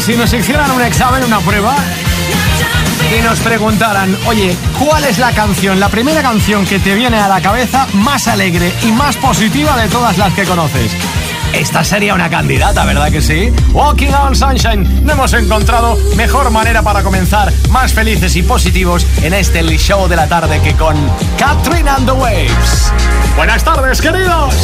Si nos hicieran un examen, una prueba y nos preguntaran, oye, ¿cuál es la canción, la primera canción que te viene a la cabeza más alegre y más positiva de todas las que conoces? Esta sería una candidata, ¿verdad que sí? Walking on Sunshine. No hemos encontrado mejor manera para comenzar más felices y positivos en este show de la tarde que con Catherine and the Waves. Buenas tardes, queridos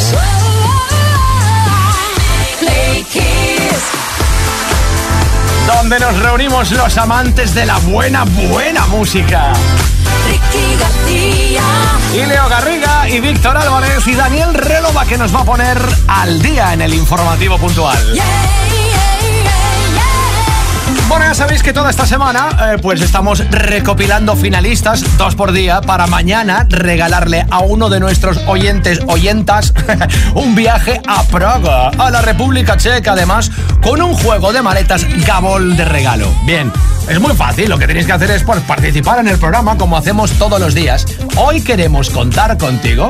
donde nos reunimos los amantes de la buena, buena música. Ricky García. Y Leo Garriga y Víctor Álvarez y Daniel Relova que nos va a poner al día en el informativo puntual. Bueno, ya sabéis que toda esta semana eh, pues estamos recopilando finalistas dos por día para mañana regalarle a uno de nuestros oyentes, oyentas, un viaje a Praga, a la República Checa, además, con un juego de maletas Gabol de regalo. Bien, es muy fácil, lo que tenéis que hacer es pues, participar en el programa como hacemos todos los días. Hoy queremos contar contigo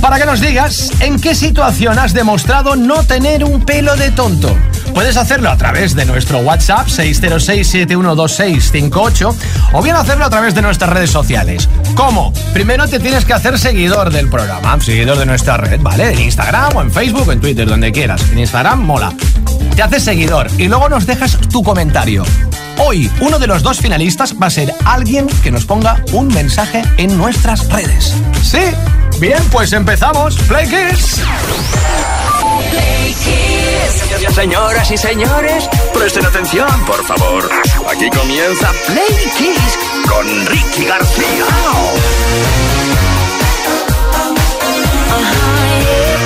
para que nos digas en qué situación has demostrado no tener un pelo de tonto. Puedes hacerlo a través de nuestro WhatsApp 606-712658 o bien hacerlo a través de nuestras redes sociales. ¿Cómo? Primero te tienes que hacer seguidor del programa, seguidor de nuestra red, ¿vale? En Instagram o en Facebook, en Twitter, donde quieras. En Instagram mola. Te haces seguidor y luego nos dejas tu comentario. Hoy uno de los dos finalistas va a ser alguien que nos ponga un mensaje en nuestras redes. ¿Sí? Bien, pues empezamos. Play Kiss. Play Señoras y señores, presten atención, por favor. Aquí comienza Play Kiss con Ricky García. Eh.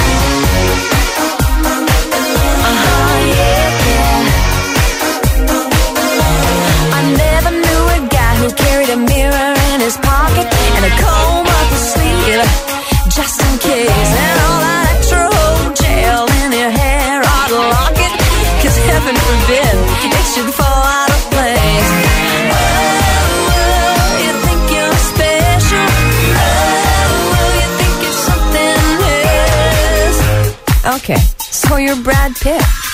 tip.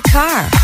my car.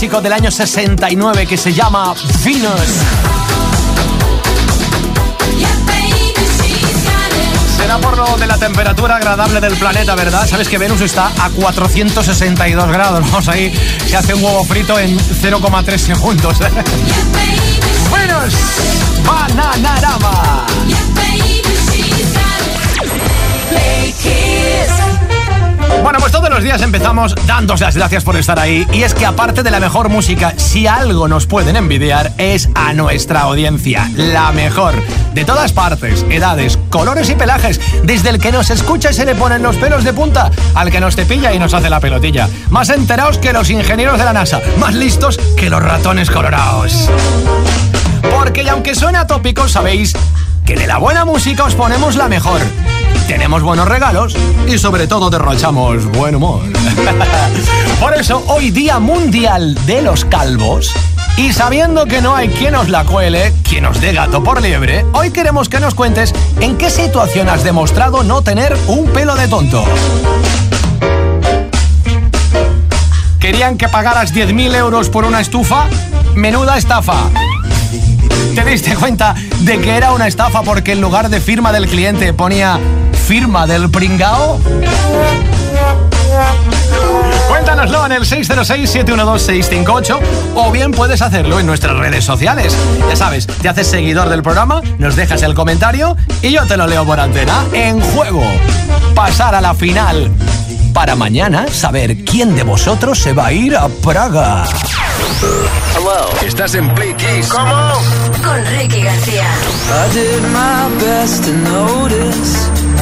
Clásico del año 69 que se llama Venus. Será por lo de la temperatura agradable del planeta, ¿verdad? Sabes que Venus está a 462 grados. Vamos ahí, se hace un huevo frito en 0,3 segundos. Baby, Venus, Bananarama. Bueno, pues todos los días empezamos dándos las gracias por estar ahí. Y es que aparte de la mejor música, si algo nos pueden envidiar es a nuestra audiencia. La mejor. De todas partes, edades, colores y pelajes. Desde el que nos escucha y se le ponen los pelos de punta, al que nos cepilla y nos hace la pelotilla. Más enterados que los ingenieros de la NASA. Más listos que los ratones colorados. Porque y aunque suena tópico, sabéis que de la buena música os ponemos la mejor. Tenemos buenos regalos y sobre todo derrochamos buen humor. Por eso, hoy Día Mundial de los Calvos, y sabiendo que no hay quien os la cuele, quien os dé gato por liebre, hoy queremos que nos cuentes en qué situación has demostrado no tener un pelo de tonto. ¿Querían que pagaras 10.000 euros por una estufa? Menuda estafa. ¿Te diste cuenta de que era una estafa porque en lugar de firma del cliente ponía firma del pringao? Cuéntanoslo en el 606-712-658 o bien puedes hacerlo en nuestras redes sociales. Ya sabes, te haces seguidor del programa, nos dejas el comentario y yo te lo leo por antena. En juego, pasar a la final. Para mañana saber quién de vosotros se va a ir a Praga. Estás en Play Kiss. Con Ricky García. I did my best to notice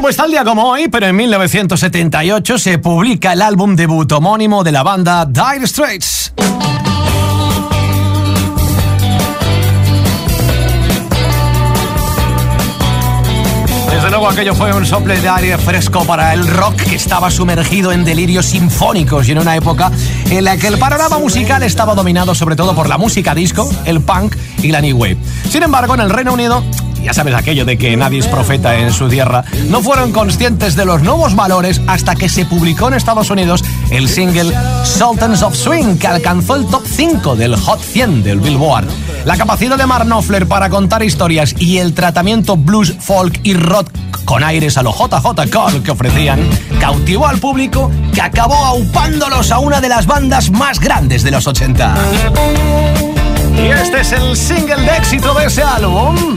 Pues tal día como hoy, pero en 1978 se publica el álbum debut homónimo de la banda Dire Straits. Desde luego aquello fue un sople de aire fresco para el rock que estaba sumergido en delirios sinfónicos y en una época en la que el panorama musical estaba dominado sobre todo por la música disco, el punk y la new wave. Sin embargo, en el Reino Unido ya sabes aquello de que nadie es profeta en su tierra, no fueron conscientes de los nuevos valores hasta que se publicó en Estados Unidos el single Sultans of Swing, que alcanzó el top 5 del Hot 100 del Billboard. La capacidad de Mark Knopfler para contar historias y el tratamiento blues, folk y rock con aires a lo JJ Cole que ofrecían, cautivó al público que acabó aupándolos a una de las bandas más grandes de los 80. Y este es el single de éxito de ese álbum,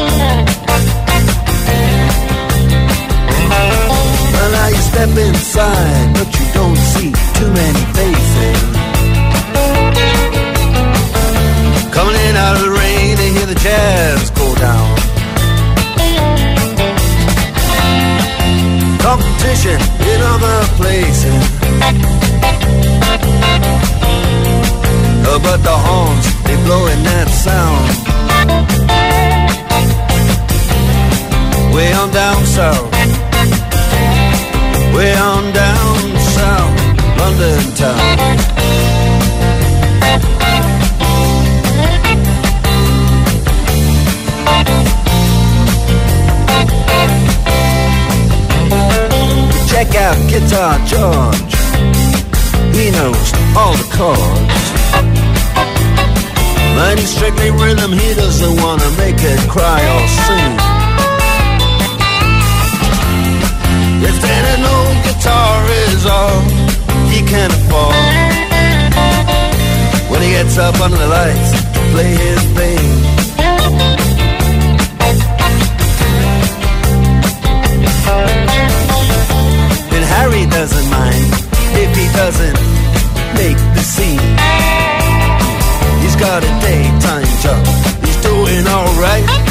Step inside, but you don't see too many faces. Coming in out of the rain to hear the jazz go down. Competition in other places. Oh, but the horns, they blowing that sound. Way on down south. Way on down south, London town. Check out Guitar George. He knows all the chords. He's strictly rhythm, he doesn't wanna make it cry or sing. Then an old guitar is all he can afford. When he gets up under the lights to play his thing. And Harry doesn't mind if he doesn't make the scene. He's got a daytime job, he's doing alright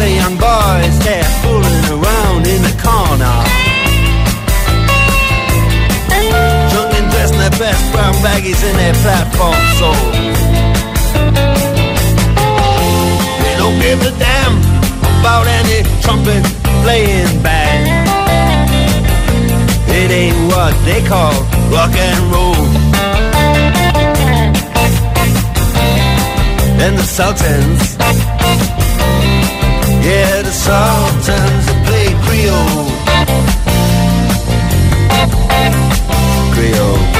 A of young boys, they're fooling around in the corner. Young and dressed in their best brown baggies in their platform soles. They don't give a damn about any trumpet playing band. It ain't what they call rock and roll. And the Sultans the Sultans that play Creole. Creole.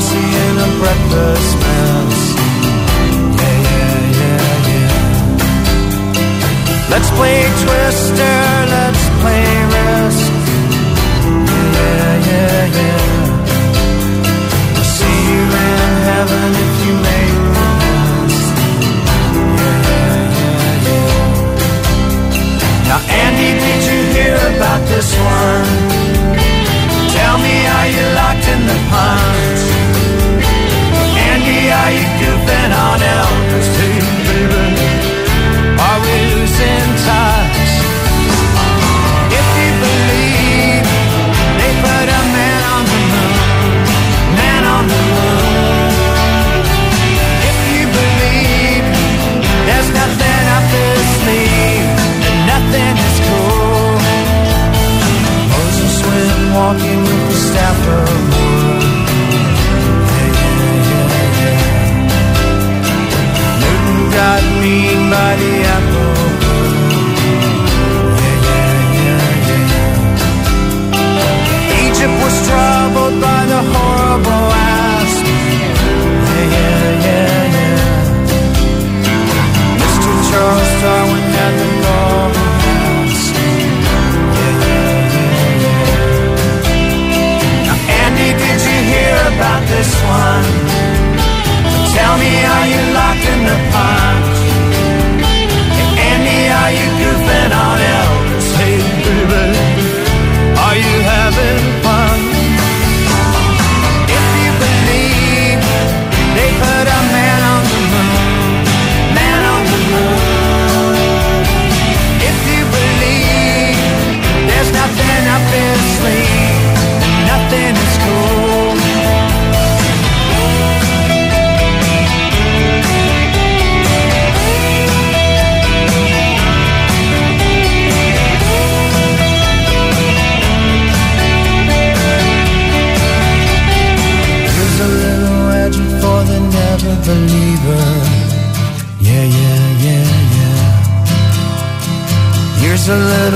classy in a breakfast mess. Yeah, yeah, yeah, yeah. Let's play twelve.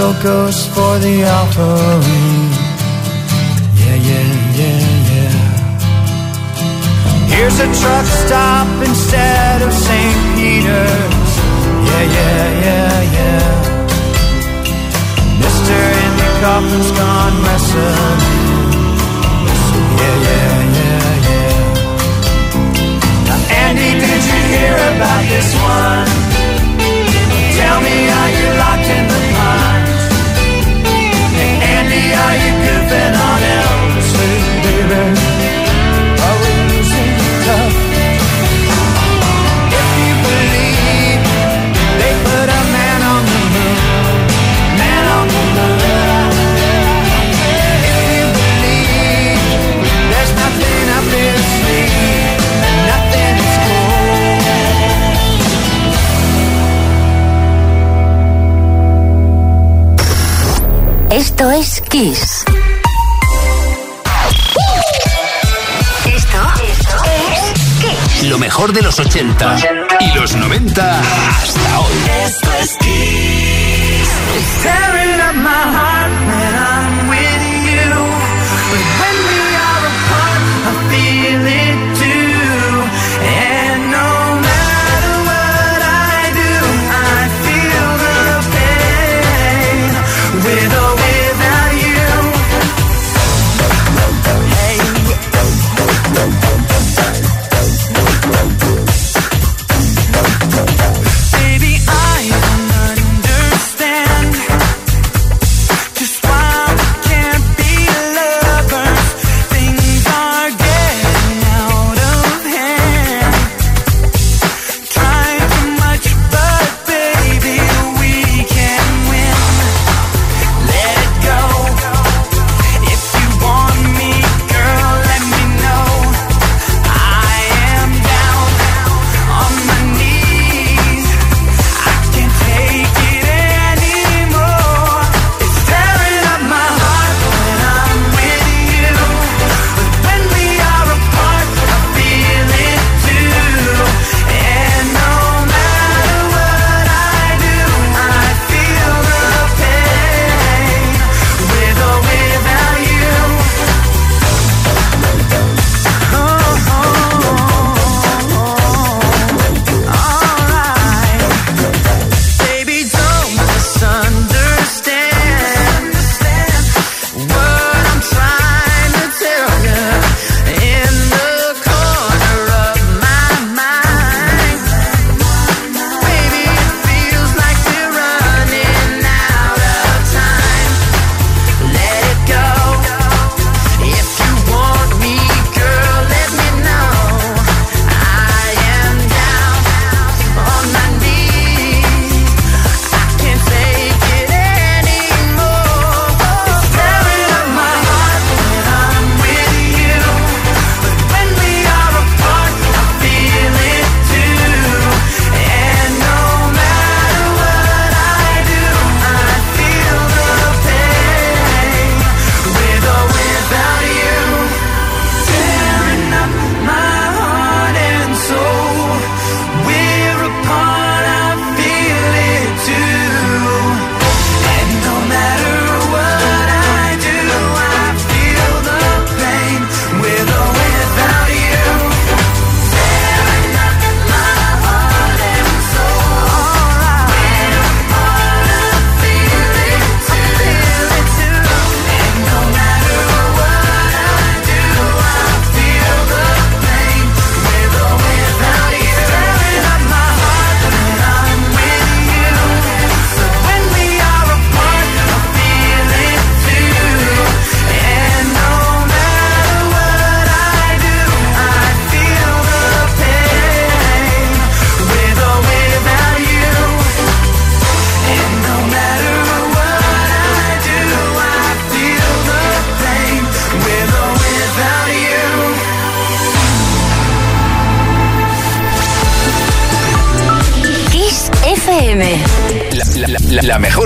little goes for the offering. Yeah, yeah, yeah, yeah. Here's a truck stop instead of St. Peter's. Yeah, yeah, yeah, yeah. Mr. in the coffin's gone wrestling. Yeah, yeah, yeah, yeah. Now, Andy, did you hear about this one? Tell me, are Esto es Kiss. Esto, esto es Kiss. Lo mejor de los 80 y los 90 hasta hoy. Esto es Kiss.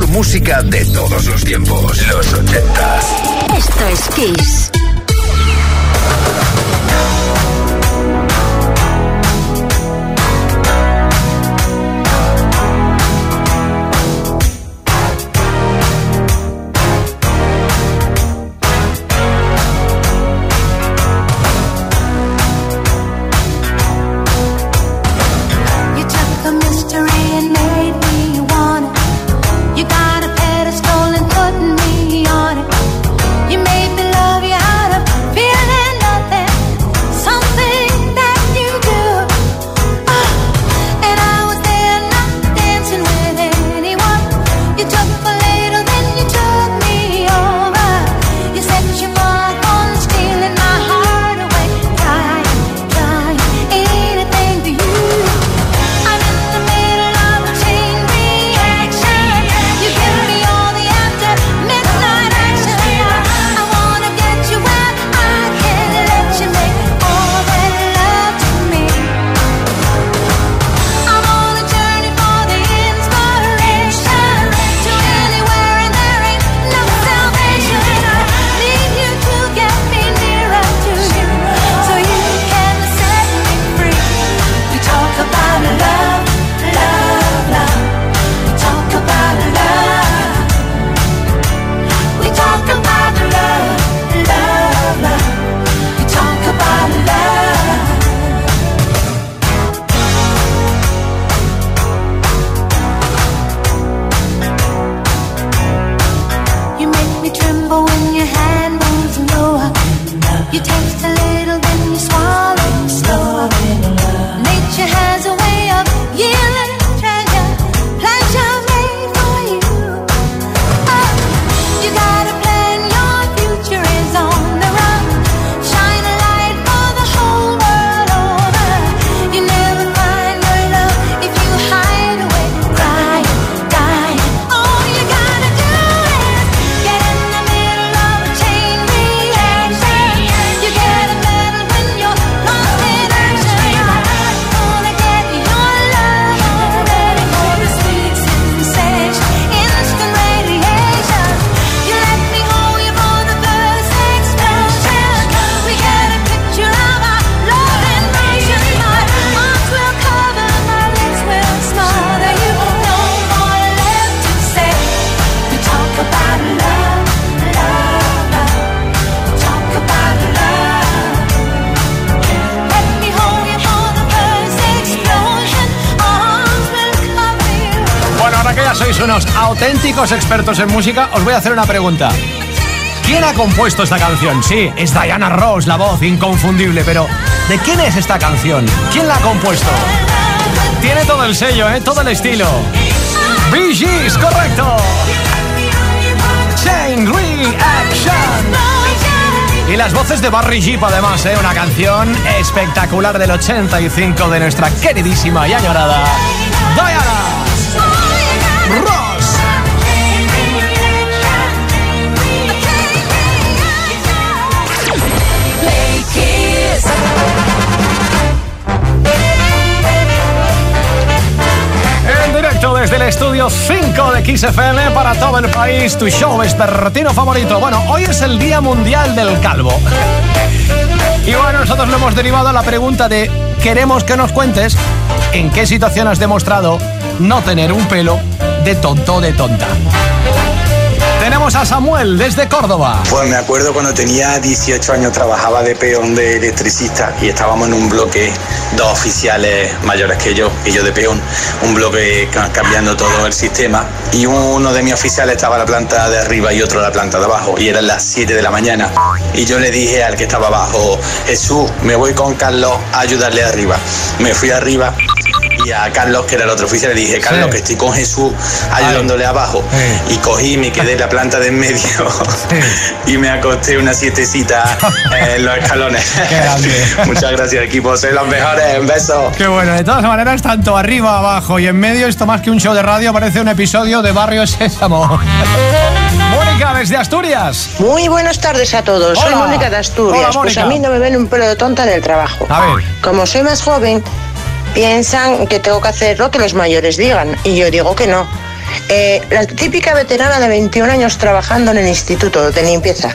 música de todos los tiempos. Los 80. Esto es Kiss. Sois unos auténticos expertos en música, os voy a hacer una pregunta. ¿Quién ha compuesto esta canción? Sí, es Diana Ross, la voz inconfundible, pero ¿de quién es esta canción? ¿Quién la ha compuesto? Tiene todo el sello, ¿eh? Todo el estilo. Bee Gees, correcto. Chain Reaction. Y las voces de Barry Jeep, además, ¿eh? Una canción espectacular del 85 de nuestra queridísima y añorada Diana Ross. En directo desde el estudio 5 de Kiss FM para todo el país, tu show vespertino favorito. Bueno, hoy es el Día Mundial del Calvo. Y bueno, nosotros lo hemos derivado a la pregunta de queremos que nos cuentes en qué situación has demostrado no tener un pelo de tonto de tonta. Tenemos a Samuel desde Córdoba. Pues me acuerdo cuando tenía 18 años trabajaba de peón de electricista y estábamos en un bloque, dos oficiales mayores que yo y yo de peón, un bloque ca- cambiando todo el sistema y uno de mis oficiales estaba en la planta de arriba y otro en la planta de abajo y eran las 7 de la mañana y yo le dije al que estaba abajo, Jesús, me voy con Carlos a ayudarle arriba. Me fui arriba y a Carlos, que era el otro oficial, le dije, Carlos, Sí. que estoy con Jesús ayudándole abajo. Sí. Y cogí, me quedé en la planta de en medio y me acosté una sietecita en los escalones. Qué. Muchas gracias, equipo. Sois los mejores. Un beso. Qué bueno, de todas maneras, tanto arriba, abajo y en medio, esto más que un show de radio, parece un episodio de Barrio Sésamo. Mónica, desde Asturias. Muy buenas tardes a todos. Soy. Mónica de Asturias. Hola, pues a mí no me ven un pelo de tonta en el trabajo. A ver. Como soy más joven, piensan que tengo que hacer lo que los mayores digan. Y yo digo que no. Eh, la típica veterana de 21 años trabajando en el instituto de limpieza.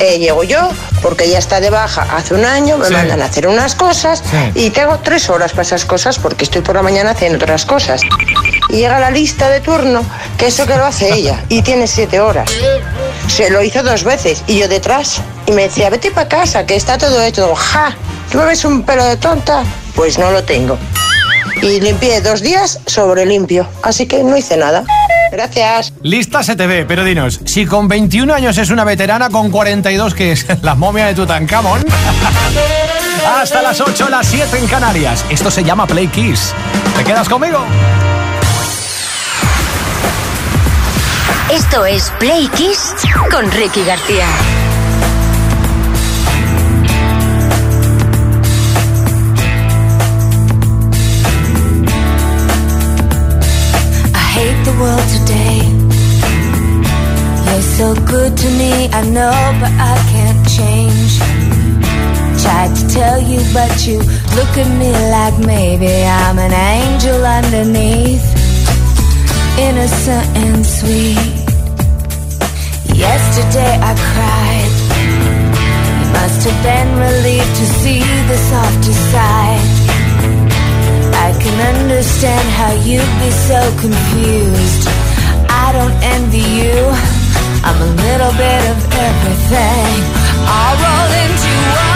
Eh, llego yo, porque ya está de baja hace un año, me Sí. mandan a hacer unas cosas Sí. y tengo tres horas para esas cosas porque estoy por la mañana haciendo otras cosas. Y llega la lista de turno, que eso que lo hace ella, y tiene siete horas. Se lo hizo dos veces y yo detrás. Y me decía, vete para casa, que está todo hecho. Ja, ¿tú me ves un pelo de tonta? Pues no lo tengo. Y limpié dos días sobre limpio, así que no hice nada. Gracias. Lista se te ve, pero dinos, si con 21 años es una veterana, con 42 que es la momia de Tutankamón. Hasta las 8, las 7 en Canarias. Esto se llama Play Kiss. ¿Te quedas conmigo? Esto es Play Kiss con Ricky García. World today. You're so good to me, I know, but I can't change. Tried to tell you, but you look at me like maybe I'm an angel underneath, innocent and sweet. Yesterday I cried. You must have been relieved to see the softer side. Can understand how you'd be so confused. I don't envy you. I'm a little bit of everything. All roll into one.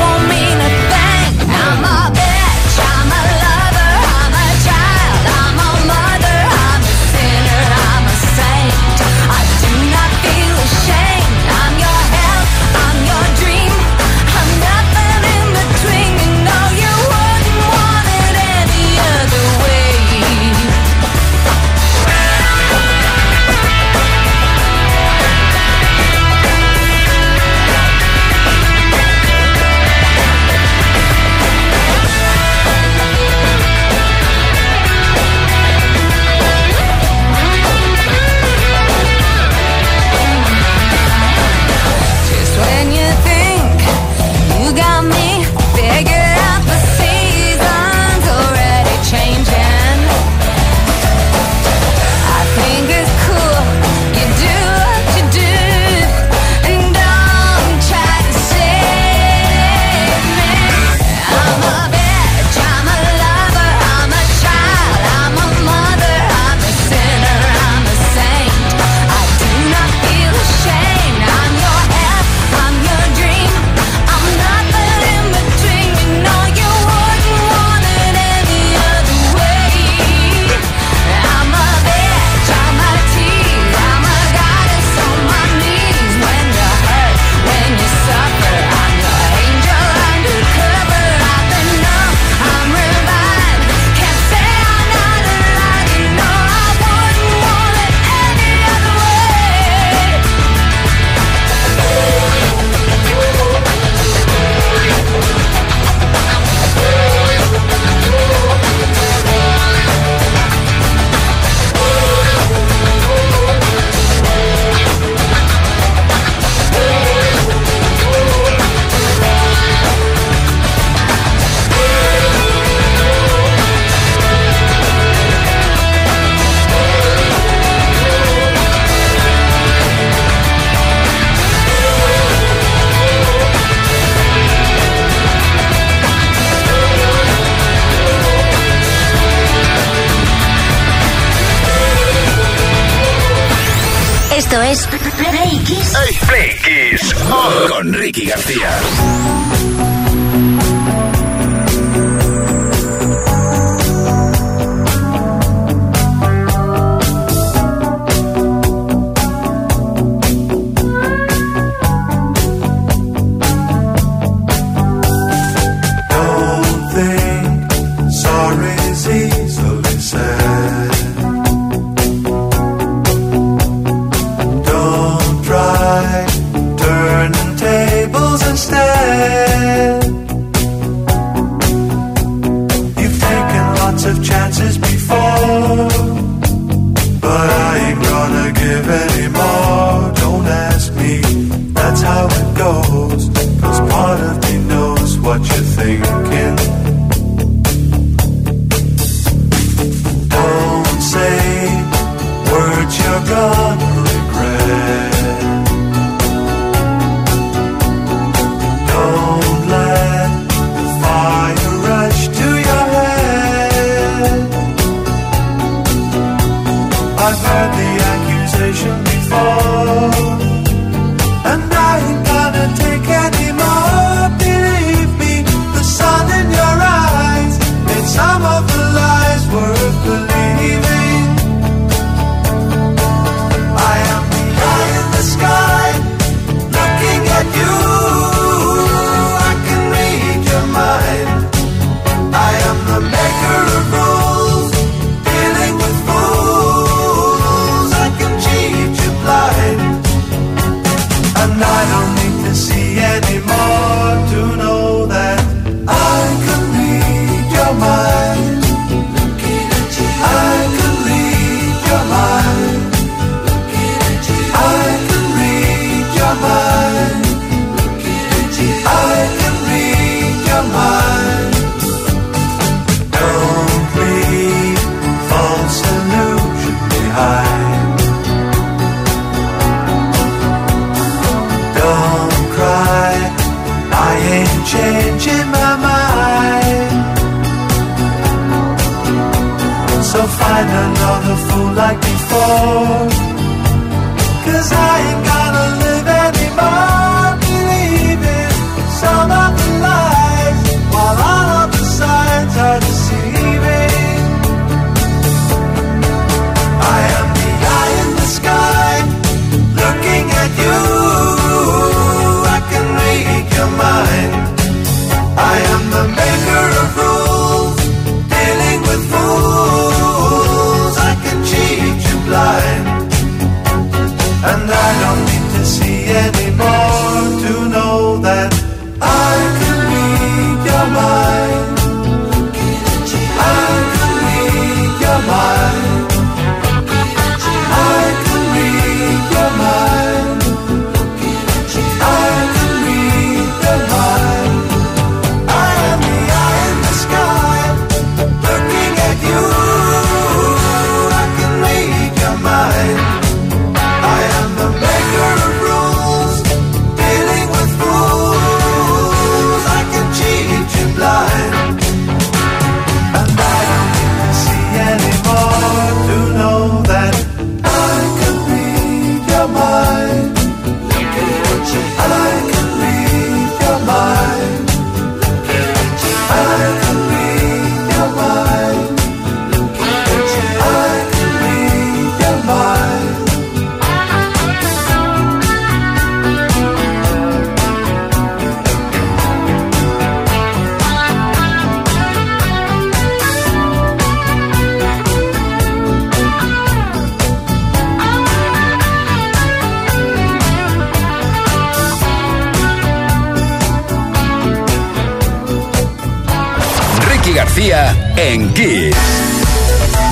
García en Kiss.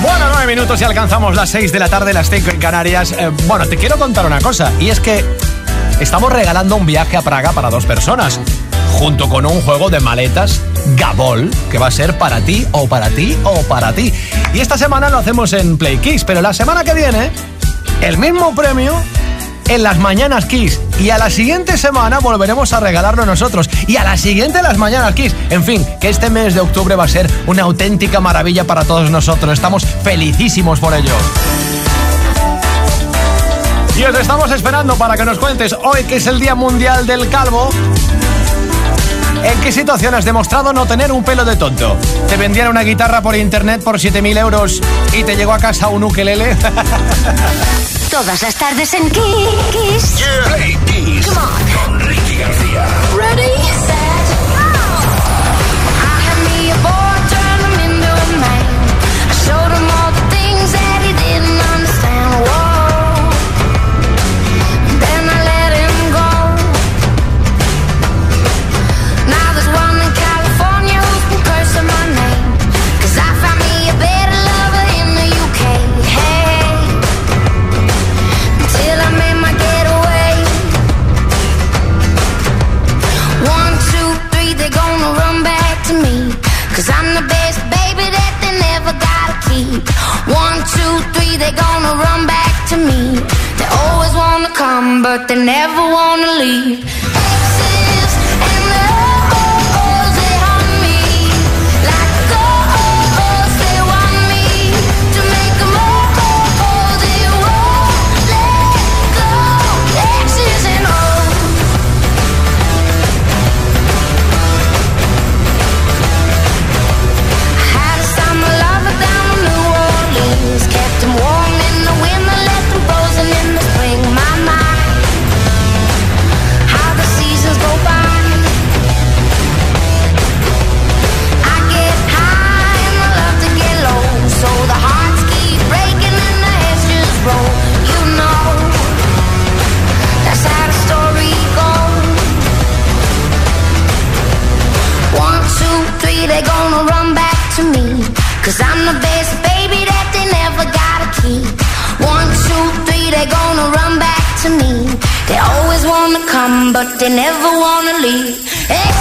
Bueno, nueve minutos y alcanzamos las seis de la tarde, las cinco en Canarias. Eh, bueno, te quiero contar una cosa, y es que estamos regalando un viaje a Praga para dos personas, junto con un juego de maletas Gabol, que va a ser para ti, o para ti, o para ti. Y esta semana lo hacemos en Play Kiss, pero la semana que viene, el mismo premio en las mañanas Kiss. Y a la siguiente semana volveremos a regalarlo nosotros. Y a la siguiente las mañanas Kiss. En fin, que este mes de octubre va a ser una auténtica maravilla para todos nosotros. Estamos felicísimos por ello. Y os estamos esperando para que nos cuentes hoy que es el Día Mundial del Calvo. ¿En qué situación has demostrado no tener un pelo de tonto? ¿Te vendieron una guitarra por internet por 7.000 euros y te llegó a casa un ukelele? Todas las tardes en Kiss. Yeah. Play Kiss. Come on. Con Ricky García. Ready? but they never wanna leave. but they never wanna leave.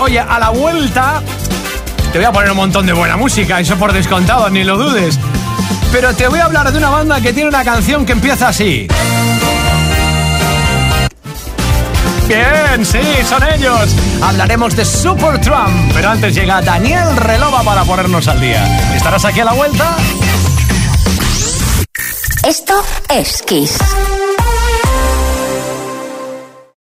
Oye, a la vuelta te voy a poner un montón de buena música, eso por descontado, ni lo dudes. Pero te voy a hablar de una banda que tiene una canción que empieza así. Bien, sí, son ellos. Hablaremos de Super Trump, pero antes llega Daniel Relova para ponernos al día. ¿Estarás aquí a la vuelta? Esto es Kiss.